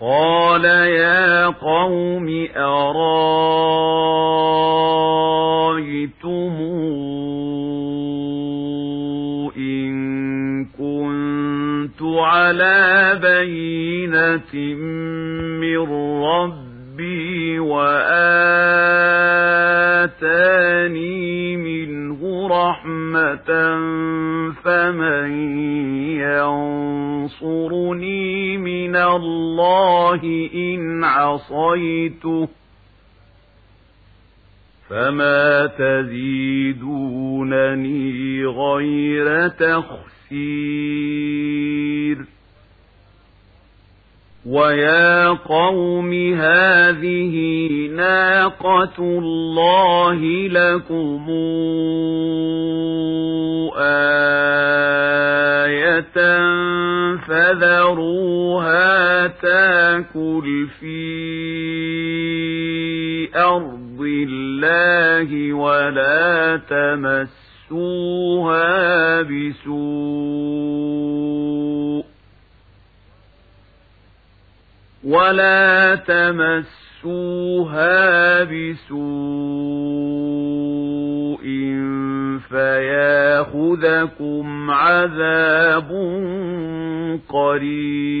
قال يا قوم أرايتم إن كنت على بينة من ربي وآتاني منه رحمة فمن ينصرني من الله إن عصيته فما تزيدونني غير تخسير ويا قوم هذه ناقة الله لكم الله ولا تمسوها بسوء ولا تمسوها بسوء فياخذكم عذاب قريب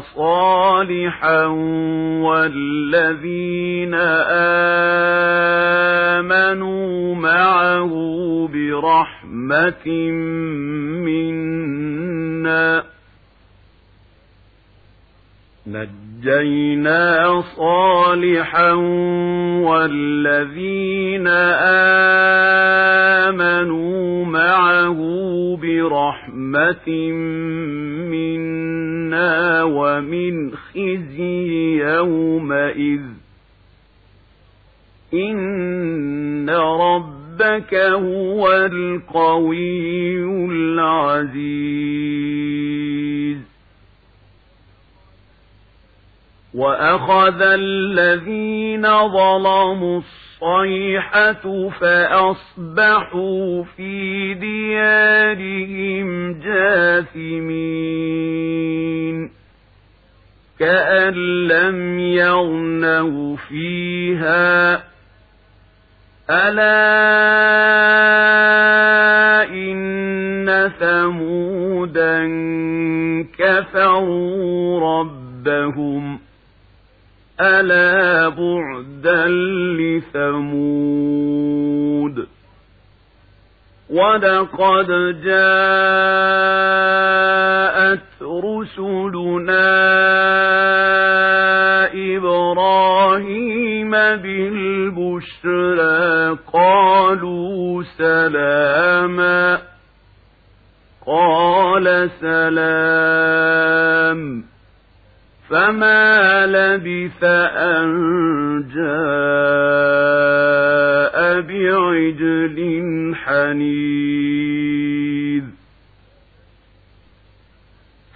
صالحا والذين آمنوا معه برحمة منا نجينا صالحا والذين آمنوا معه برحمة منا ومن خزي يومئذ. إن ربك هو القوي العزيز. وأخذ الذين ظلموا الصيحة فأصبحوا في ديارهم جاثمين. كأن لم يغنوا فيها. ألا إن ثمودا كفروا ربهم. ألا بعدا لثمود. ولقد جاءت رسلنا إبراهيم بالبشرى قالوا سلاما قال سلام فما لبث أن جاء بعجل حنيذ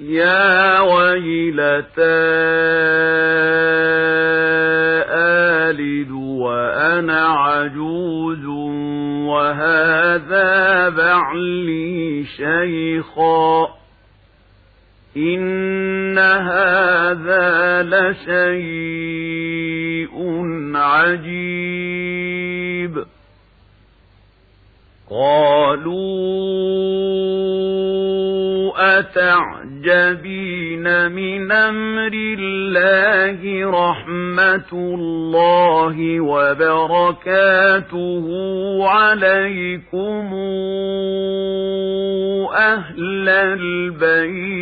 يا ويلتى آلد وأنا عجوز وهذا بعلي شيخا إن هذا لشيء عجيب قالوا أتعجبين من أمر الله رحمة الله وبركاته عليكم أهل البيت